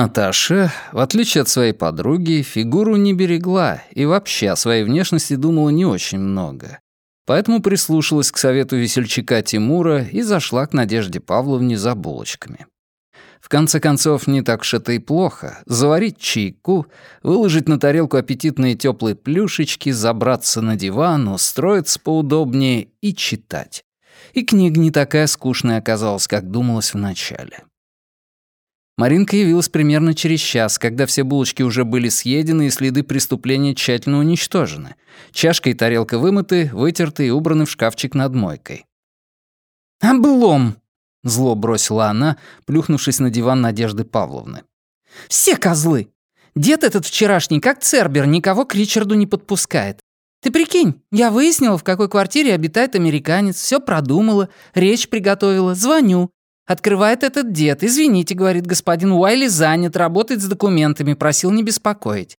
Наташа, в отличие от своей подруги, фигуру не берегла и вообще о своей внешности думала не очень много. Поэтому прислушалась к совету весельчака Тимура и зашла к Надежде Павловне за булочками. В конце концов, не так уж это и плохо. Заварить чайку, выложить на тарелку аппетитные теплые плюшечки, забраться на диван, устроиться поудобнее и читать. И книга не такая скучная оказалась, как думалось вначале. Маринка явилась примерно через час, когда все булочки уже были съедены и следы преступления тщательно уничтожены. Чашка и тарелка вымыты, вытерты и убраны в шкафчик над мойкой. «Облом!» — зло бросила она, плюхнувшись на диван Надежды Павловны. «Все козлы! Дед этот вчерашний, как Цербер, никого к Ричарду не подпускает. Ты прикинь, я выяснила, в какой квартире обитает американец, все продумала, речь приготовила, звоню. Открывает этот дед. «Извините», — говорит господин Уайли, занят, работает с документами, просил не беспокоить.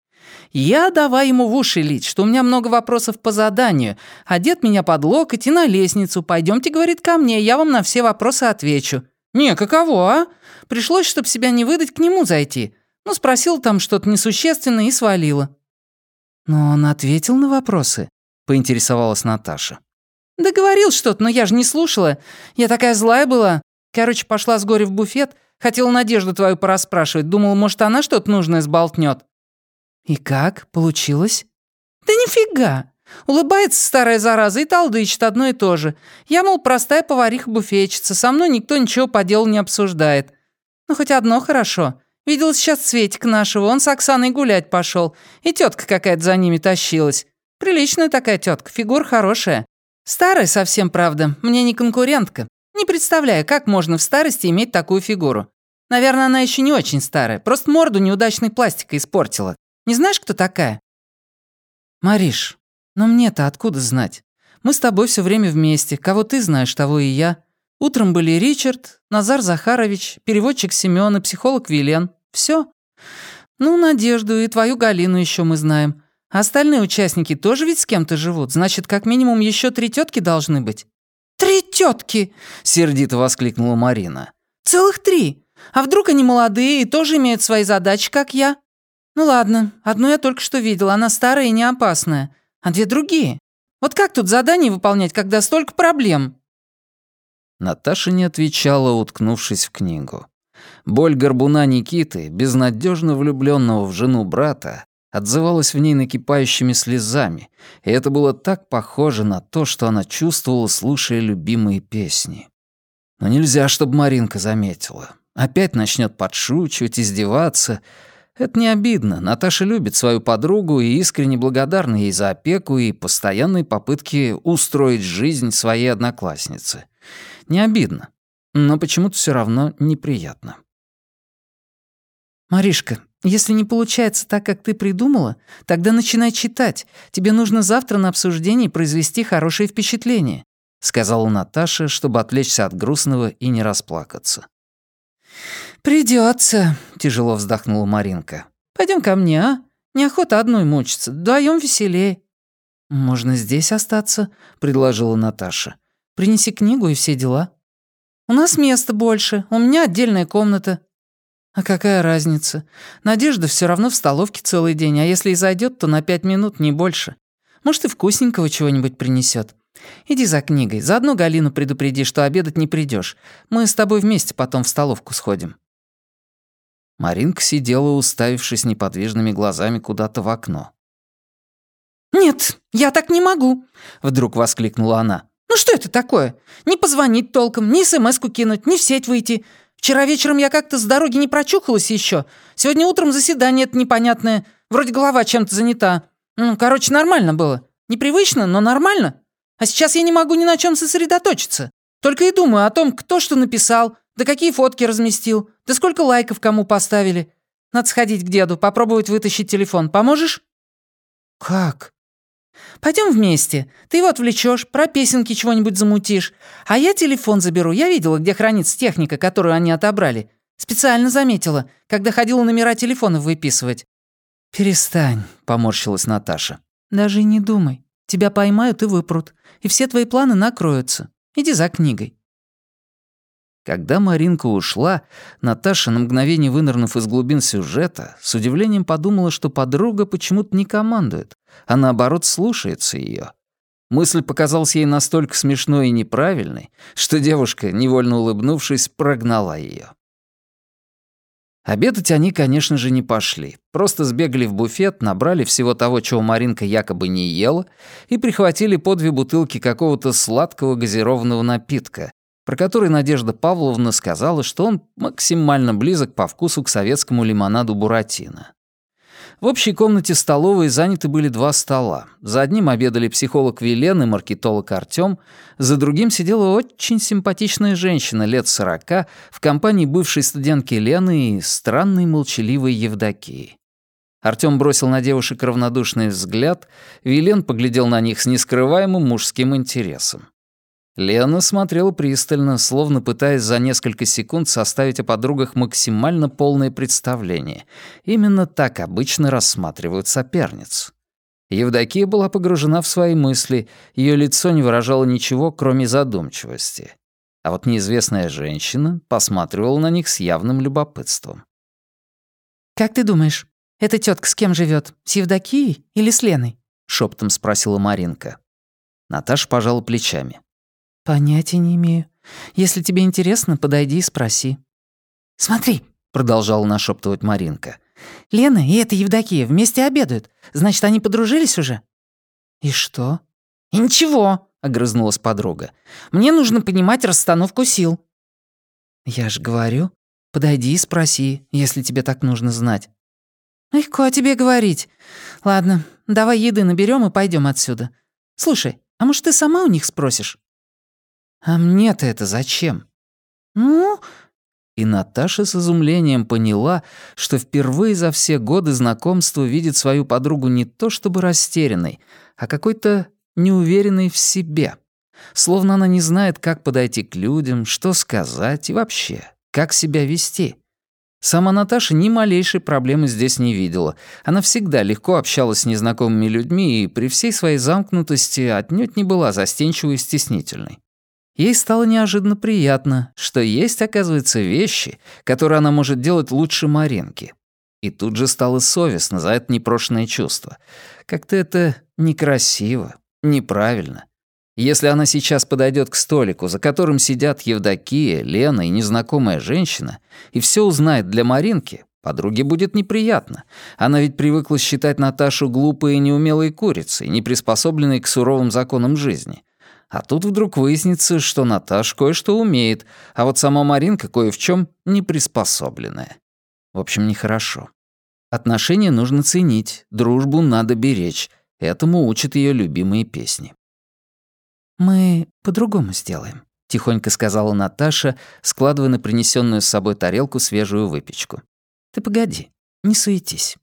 Я давай ему в уши лить, что у меня много вопросов по заданию, а дед меня под локоть и на лестницу. Пойдемте, говорит, ко мне, я вам на все вопросы отвечу. Не, каково, а? Пришлось, чтобы себя не выдать, к нему зайти. Ну, спросил там что-то несущественное и свалила. Но он ответил на вопросы, поинтересовалась Наташа. Да говорил что-то, но я же не слушала. Я такая злая была. Короче, пошла с горя в буфет, хотела Надежду твою порасспрашивать, думала, может, она что-то нужное сболтнет. «И как? Получилось?» «Да нифига! Улыбается старая зараза и талдычит одно и то же. Я, мол, простая повариха-буфетчица, со мной никто ничего по делу не обсуждает. Ну, хоть одно хорошо. Видел сейчас Светик нашего, он с Оксаной гулять пошел, и тетка какая-то за ними тащилась. Приличная такая тетка, фигура хорошая. Старая совсем, правда, мне не конкурентка. Не представляю, как можно в старости иметь такую фигуру. Наверное, она еще не очень старая, просто морду неудачной пластикой испортила. Не знаешь, кто такая?» «Мариш, но мне-то откуда знать? Мы с тобой все время вместе. Кого ты знаешь, того и я. Утром были Ричард, Назар Захарович, переводчик Семён и психолог Вилен. Все. Ну, Надежду и твою Галину еще мы знаем. А остальные участники тоже ведь с кем-то живут. Значит, как минимум еще три тетки должны быть. «Три тетки!» — сердито воскликнула Марина. «Целых три! А вдруг они молодые и тоже имеют свои задачи, как я? Ну ладно, одну я только что видела, она старая и не опасная, а две другие. Вот как тут задание выполнять, когда столько проблем?» Наташа не отвечала, уткнувшись в книгу. Боль горбуна Никиты, безнадежно влюбленного в жену брата, отзывалась в ней накипающими слезами, и это было так похоже на то, что она чувствовала, слушая любимые песни. Но нельзя, чтобы Маринка заметила. Опять начнет подшучивать, издеваться. Это не обидно. Наташа любит свою подругу и искренне благодарна ей за опеку и постоянные попытки устроить жизнь своей одноклассницы. Не обидно, но почему-то все равно неприятно. «Маришка, если не получается так, как ты придумала, тогда начинай читать. Тебе нужно завтра на обсуждении произвести хорошее впечатление», сказала Наташа, чтобы отвлечься от грустного и не расплакаться. Придется, тяжело вздохнула Маринка. Пойдем ко мне, а? Неохота одной мучиться, вдвоем веселее. «Можно здесь остаться», — предложила Наташа. «Принеси книгу и все дела». «У нас места больше, у меня отдельная комната. А какая разница? Надежда все равно в столовке целый день, а если и зайдет, то на пять минут, не больше. Может, и вкусненького чего-нибудь принесет. Иди за книгой, заодно Галину предупреди, что обедать не придешь. Мы с тобой вместе потом в столовку сходим». Маринка сидела, уставившись неподвижными глазами куда-то в окно. «Нет, я так не могу!» — вдруг воскликнула она. «Ну что это такое? Не позвонить толком, ни смс-ку кинуть, ни в сеть выйти. Вчера вечером я как-то с дороги не прочухалась еще. Сегодня утром заседание это непонятное. Вроде голова чем-то занята. Ну, короче, нормально было. Непривычно, но нормально. А сейчас я не могу ни на чем сосредоточиться. Только и думаю о том, кто что написал, да какие фотки разместил, да сколько лайков кому поставили. Надо сходить к деду, попробовать вытащить телефон. Поможешь?» «Как?» Пойдем вместе. Ты его отвлечешь, про песенки чего-нибудь замутишь. А я телефон заберу. Я видела, где хранится техника, которую они отобрали. Специально заметила, когда ходила номера телефонов выписывать». «Перестань», — поморщилась Наташа. «Даже не думай. Тебя поймают и выпрут. И все твои планы накроются. Иди за книгой». Когда Маринка ушла, Наташа, на мгновение вынырнув из глубин сюжета, с удивлением подумала, что подруга почему-то не командует, а наоборот слушается ее. Мысль показалась ей настолько смешной и неправильной, что девушка, невольно улыбнувшись, прогнала ее. Обедать они, конечно же, не пошли. Просто сбегали в буфет, набрали всего того, чего Маринка якобы не ела, и прихватили по две бутылки какого-то сладкого газированного напитка, про который Надежда Павловна сказала, что он максимально близок по вкусу к советскому лимонаду «Буратино». В общей комнате столовой заняты были два стола. За одним обедали психолог Вилен и маркетолог Артём, за другим сидела очень симпатичная женщина лет сорока в компании бывшей студентки Лены и странной молчаливой Евдокии. Артём бросил на девушек равнодушный взгляд, Вилен поглядел на них с нескрываемым мужским интересом. Лена смотрела пристально, словно пытаясь за несколько секунд составить о подругах максимально полное представление. Именно так обычно рассматривают соперниц. Евдокия была погружена в свои мысли, ее лицо не выражало ничего, кроме задумчивости. А вот неизвестная женщина посматривала на них с явным любопытством. «Как ты думаешь, эта тетка с кем живет? С Евдокией или с Леной?» — шептом спросила Маринка. Наташа пожала плечами. «Понятия не имею. Если тебе интересно, подойди и спроси». «Смотри», — продолжала нашептывать Маринка. «Лена и эта Евдокия вместе обедают. Значит, они подружились уже?» «И что?» «И ничего», — огрызнулась подруга. «Мне нужно понимать расстановку сил». «Я ж говорю, подойди и спроси, если тебе так нужно знать». «Легко тебе говорить. Ладно, давай еды наберем и пойдем отсюда. Слушай, а может, ты сама у них спросишь?» «А мне-то это зачем?» «Ну...» И Наташа с изумлением поняла, что впервые за все годы знакомства видит свою подругу не то чтобы растерянной, а какой-то неуверенной в себе. Словно она не знает, как подойти к людям, что сказать и вообще, как себя вести. Сама Наташа ни малейшей проблемы здесь не видела. Она всегда легко общалась с незнакомыми людьми и при всей своей замкнутости отнюдь не была застенчивой и стеснительной. Ей стало неожиданно приятно, что есть, оказывается, вещи, которые она может делать лучше Маринки. И тут же стало совестно за это непрошенное чувство. Как-то это некрасиво, неправильно. Если она сейчас подойдет к столику, за которым сидят Евдокия, Лена и незнакомая женщина, и все узнает для Маринки, подруге будет неприятно. Она ведь привыкла считать Наташу глупой и неумелой курицей, не приспособленной к суровым законам жизни. А тут вдруг выяснится, что Наташ кое-что умеет, а вот сама Маринка кое в чем не приспособленная. В общем, нехорошо. Отношения нужно ценить, дружбу надо беречь. Этому учат ее любимые песни. «Мы по-другому сделаем», — тихонько сказала Наташа, складывая на принесенную с собой тарелку свежую выпечку. «Ты погоди, не суетись».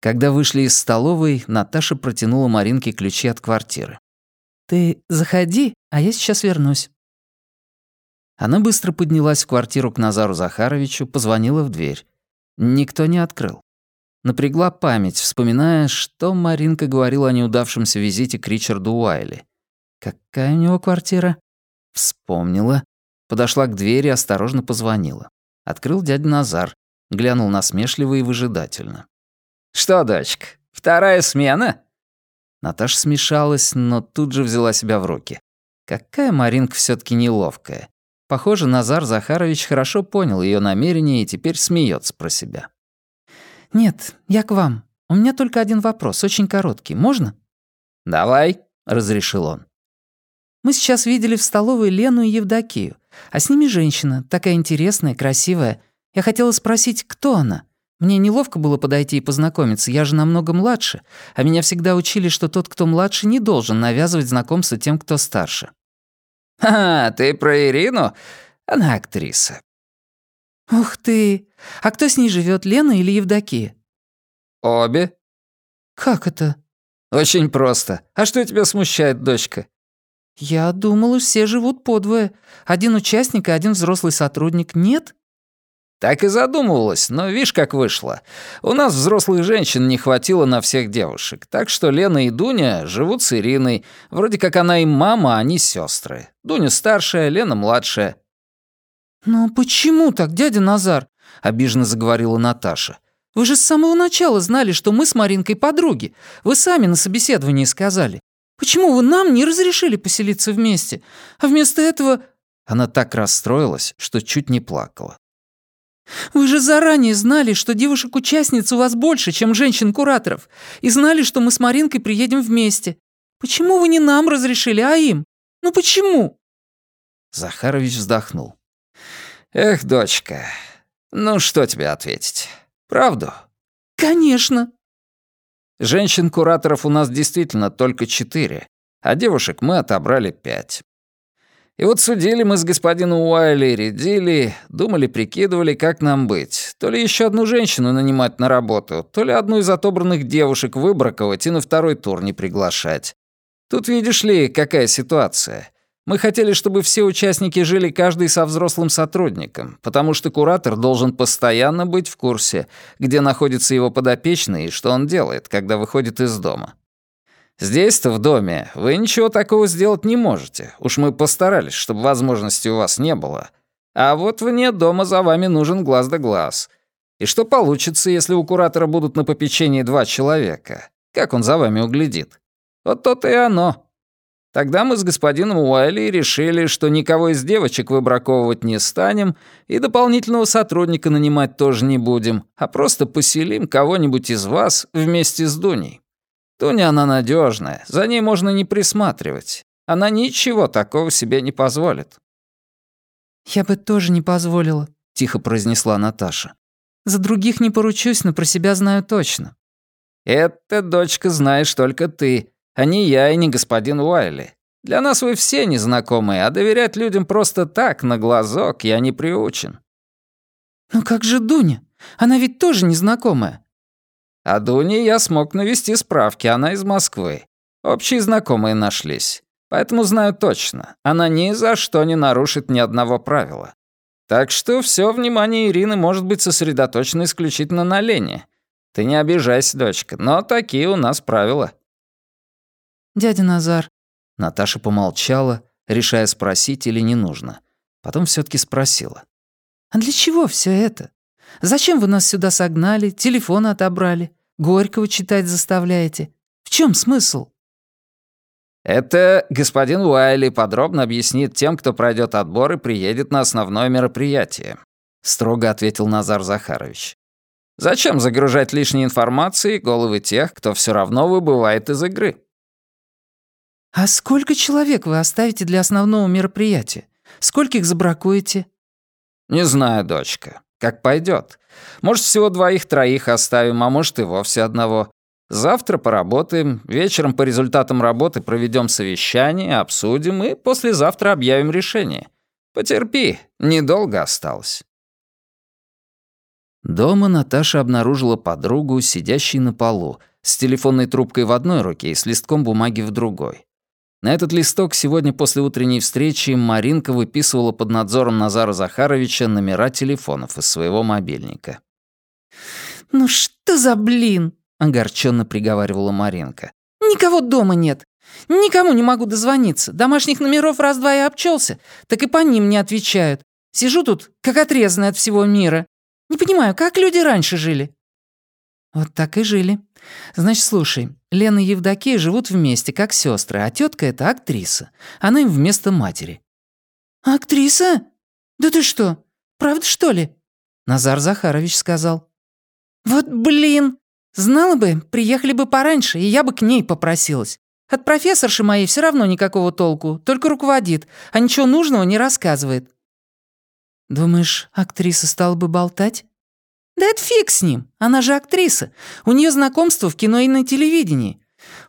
Когда вышли из столовой, Наташа протянула Маринке ключи от квартиры. «Ты заходи, а я сейчас вернусь». Она быстро поднялась в квартиру к Назару Захаровичу, позвонила в дверь. Никто не открыл. Напрягла память, вспоминая, что Маринка говорила о неудавшемся визите к Ричарду Уайли. Какая у него квартира? Вспомнила. Подошла к двери, осторожно позвонила. Открыл дядя Назар, глянул насмешливо и выжидательно. «Что, дочка, вторая смена?» Наташа смешалась, но тут же взяла себя в руки. Какая Маринка все таки неловкая. Похоже, Назар Захарович хорошо понял ее намерение и теперь смеется про себя. «Нет, я к вам. У меня только один вопрос, очень короткий. Можно?» «Давай», — разрешил он. «Мы сейчас видели в столовой Лену и Евдокию, а с ними женщина, такая интересная, красивая. Я хотела спросить, кто она? Мне неловко было подойти и познакомиться, я же намного младше, а меня всегда учили, что тот, кто младше, не должен навязывать знакомство тем, кто старше». «Ха, ты про Ирину? Она актриса». «Ух ты! А кто с ней живет, Лена или Евдокия?» «Обе». «Как это?» «Очень просто. А что тебя смущает, дочка?» «Я думала, все живут подвое. Один участник и один взрослый сотрудник. Нет?» Так и задумывалась, но видишь, как вышло. У нас взрослых женщин не хватило на всех девушек, так что Лена и Дуня живут с Ириной. Вроде как она им мама, а они сестры. Дуня старшая, Лена младшая. «Но почему так, дядя Назар?» — обиженно заговорила Наташа. «Вы же с самого начала знали, что мы с Маринкой подруги. Вы сами на собеседовании сказали. Почему вы нам не разрешили поселиться вместе? А вместо этого...» Она так расстроилась, что чуть не плакала. «Вы же заранее знали, что девушек-участниц у вас больше, чем женщин-кураторов, и знали, что мы с Маринкой приедем вместе. Почему вы не нам разрешили, а им? Ну почему?» Захарович вздохнул. «Эх, дочка, ну что тебе ответить? Правду?» «Конечно». Женщин-кураторов у нас действительно только четыре, а девушек мы отобрали пять. И вот судили мы с господином Уайли, рядили, думали, прикидывали, как нам быть. То ли еще одну женщину нанимать на работу, то ли одну из отобранных девушек выбраковать и на второй тур не приглашать. Тут видишь ли, какая ситуация. Мы хотели, чтобы все участники жили каждый со взрослым сотрудником, потому что куратор должен постоянно быть в курсе, где находится его подопечный и что он делает, когда выходит из дома. Здесь-то, в доме, вы ничего такого сделать не можете. Уж мы постарались, чтобы возможности у вас не было. А вот вне дома за вами нужен глаз да глаз. И что получится, если у куратора будут на попечении два человека? Как он за вами углядит? Вот то-то и оно. Тогда мы с господином Уайли решили, что никого из девочек выбраковывать не станем и дополнительного сотрудника нанимать тоже не будем, а просто поселим кого-нибудь из вас вместе с Дуней. Туня она надежная, за ней можно не присматривать. Она ничего такого себе не позволит». «Я бы тоже не позволила», — тихо произнесла Наташа. «За других не поручусь, но про себя знаю точно». «Это, дочка, знаешь только ты, а не я и не господин Уайли. Для нас вы все незнакомые, а доверять людям просто так, на глазок, я не приучен». «Ну как же Дуня? Она ведь тоже незнакомая. О Дуне я смог навести справки, она из Москвы. Общие знакомые нашлись. Поэтому знаю точно, она ни за что не нарушит ни одного правила. Так что все внимание Ирины может быть сосредоточено исключительно на Лене. Ты не обижайся, дочка, но такие у нас правила. Дядя Назар. Наташа помолчала, решая спросить или не нужно. Потом все таки спросила. А для чего все это? Зачем вы нас сюда согнали, телефон отобрали, Горького читать заставляете? В чем смысл?» «Это господин Уайли подробно объяснит тем, кто пройдет отбор и приедет на основное мероприятие», — строго ответил Назар Захарович. «Зачем загружать лишней информацией головы тех, кто все равно выбывает из игры?» «А сколько человек вы оставите для основного мероприятия? Скольких забракуете?» «Не знаю, дочка. Как пойдет. Может, всего двоих-троих оставим, а может, и вовсе одного. Завтра поработаем, вечером по результатам работы проведем совещание, обсудим и послезавтра объявим решение. Потерпи, недолго осталось». Дома Наташа обнаружила подругу, сидящей на полу, с телефонной трубкой в одной руке и с листком бумаги в другой. На этот листок сегодня после утренней встречи Маринка выписывала под надзором Назара Захаровича номера телефонов из своего мобильника. «Ну что за блин?» — огорченно приговаривала Маринка. «Никого дома нет. Никому не могу дозвониться. Домашних номеров раз-два и обчелся, так и по ним не отвечают. Сижу тут, как отрезанный от всего мира. Не понимаю, как люди раньше жили?» «Вот так и жили. Значит, слушай, Лена и Евдокия живут вместе, как сестры, а тетка это актриса. Она им вместо матери». «Актриса? Да ты что, правда, что ли?» Назар Захарович сказал. «Вот блин! Знала бы, приехали бы пораньше, и я бы к ней попросилась. От профессорши моей все равно никакого толку, только руководит, а ничего нужного не рассказывает». «Думаешь, актриса стала бы болтать?» «Да это фиг с ним. Она же актриса. У нее знакомство в кино и на телевидении.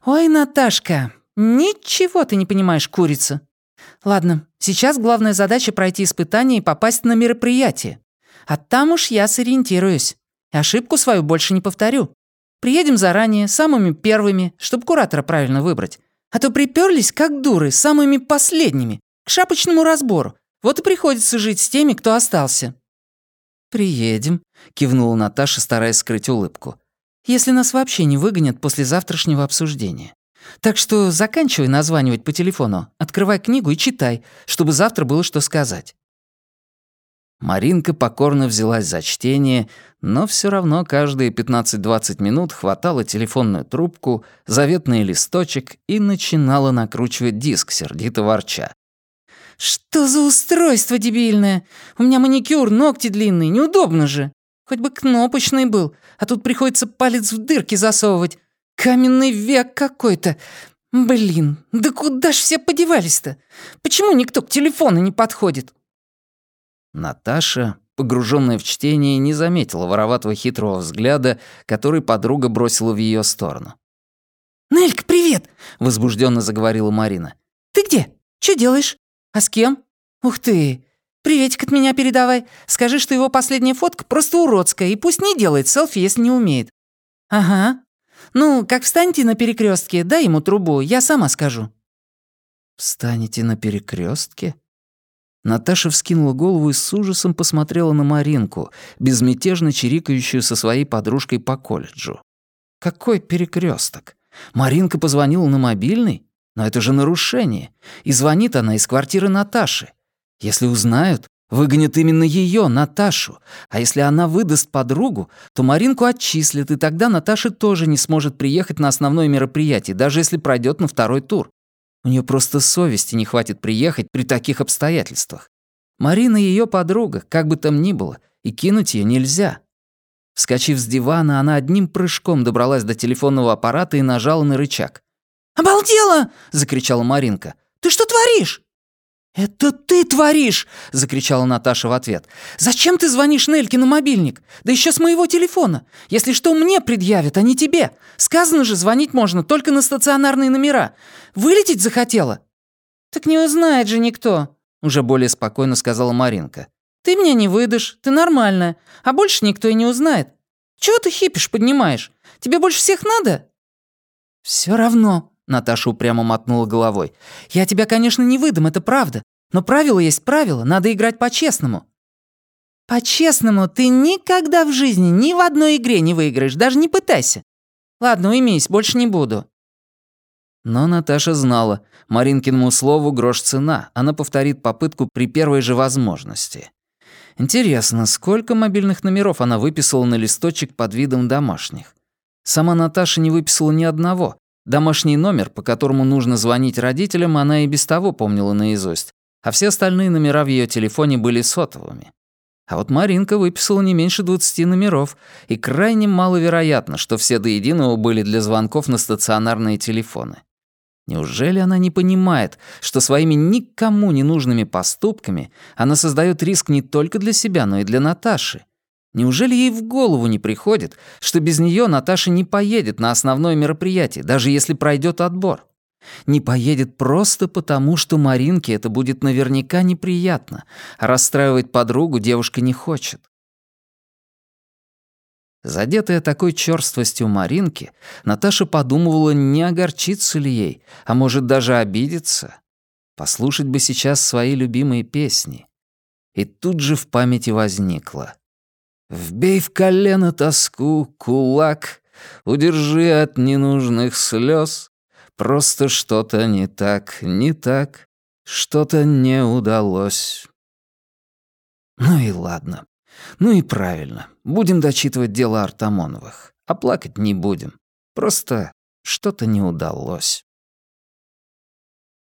Ой, Наташка, ничего ты не понимаешь, курица. Ладно, сейчас главная задача пройти испытание и попасть на мероприятие. А там уж я сориентируюсь. Ошибку свою больше не повторю. Приедем заранее, самыми первыми, чтобы куратора правильно выбрать. А то приперлись, как дуры, самыми последними, к шапочному разбору. Вот и приходится жить с теми, кто остался. «Приедем», — кивнула Наташа, стараясь скрыть улыбку. «Если нас вообще не выгонят после завтрашнего обсуждения. Так что заканчивай названивать по телефону, открывай книгу и читай, чтобы завтра было что сказать». Маринка покорно взялась за чтение, но все равно каждые 15-20 минут хватала телефонную трубку, заветный листочек и начинала накручивать диск, сердито ворча. «Что за устройство дебильное? У меня маникюр, ногти длинные, неудобно же. Хоть бы кнопочный был, а тут приходится палец в дырки засовывать. Каменный век какой-то. Блин, да куда ж все подевались-то? Почему никто к телефону не подходит?» Наташа, погруженная в чтение, не заметила вороватого хитрого взгляда, который подруга бросила в ее сторону. «Нелька, привет!» — возбужденно заговорила Марина. «Ты где? Что делаешь? А с кем? Ух ты! Приветик от меня передавай. Скажи, что его последняя фотка просто уродская, и пусть не делает селфи, если не умеет». «Ага. Ну, как встанете на перекрестке, дай ему трубу, я сама скажу». «Встанете на перекрестке? Наташа вскинула голову и с ужасом посмотрела на Маринку, безмятежно чирикающую со своей подружкой по колледжу. Какой перекресток? Маринка позвонила на мобильный? Но это же нарушение. И звонит она из квартиры Наташи. Если узнают, выгонят именно ее, Наташу. А если она выдаст подругу, то Маринку отчислят, и тогда Наташа тоже не сможет приехать на основное мероприятие, даже если пройдет на второй тур. У нее просто совести не хватит приехать при таких обстоятельствах. Марина ее подруга, как бы там ни было, и кинуть ее нельзя. Вскочив с дивана, она одним прыжком добралась до телефонного аппарата и нажала на рычаг. «Обалдела!» — закричала Маринка. «Ты что творишь?» «Это ты творишь!» — закричала Наташа в ответ. «Зачем ты звонишь Нельке на мобильник? Да еще с моего телефона. Если что, мне предъявят, а не тебе. Сказано же, звонить можно только на стационарные номера. Вылететь захотела?» «Так не узнает же никто», — уже более спокойно сказала Маринка. «Ты меня не выдашь, ты нормальная, а больше никто и не узнает. Чего ты хипишь, поднимаешь? Тебе больше всех надо?» «Все равно», Наташа упрямо мотнула головой. «Я тебя, конечно, не выдам, это правда. Но правило есть правило, надо играть по-честному». «По-честному ты никогда в жизни ни в одной игре не выиграешь, даже не пытайся. Ладно, уймись, больше не буду». Но Наташа знала, Маринкиному слову грош цена, она повторит попытку при первой же возможности. Интересно, сколько мобильных номеров она выписала на листочек под видом домашних? Сама Наташа не выписала ни одного, Домашний номер, по которому нужно звонить родителям, она и без того помнила наизусть, а все остальные номера в ее телефоне были сотовыми. А вот Маринка выписала не меньше 20 номеров, и крайне маловероятно, что все до единого были для звонков на стационарные телефоны. Неужели она не понимает, что своими никому не нужными поступками она создает риск не только для себя, но и для Наташи? Неужели ей в голову не приходит, что без нее Наташа не поедет на основное мероприятие, даже если пройдет отбор? Не поедет просто потому, что Маринке это будет наверняка неприятно, а расстраивать подругу девушка не хочет. Задетая такой черствостью Маринки, Наташа подумывала, не огорчиться ли ей, а может даже обидеться. Послушать бы сейчас свои любимые песни. И тут же в памяти возникло. Вбей в колено тоску, кулак, Удержи от ненужных слез. Просто что-то не так, не так, Что-то не удалось. Ну и ладно. Ну и правильно. Будем дочитывать дело Артамоновых. А плакать не будем. Просто что-то не удалось.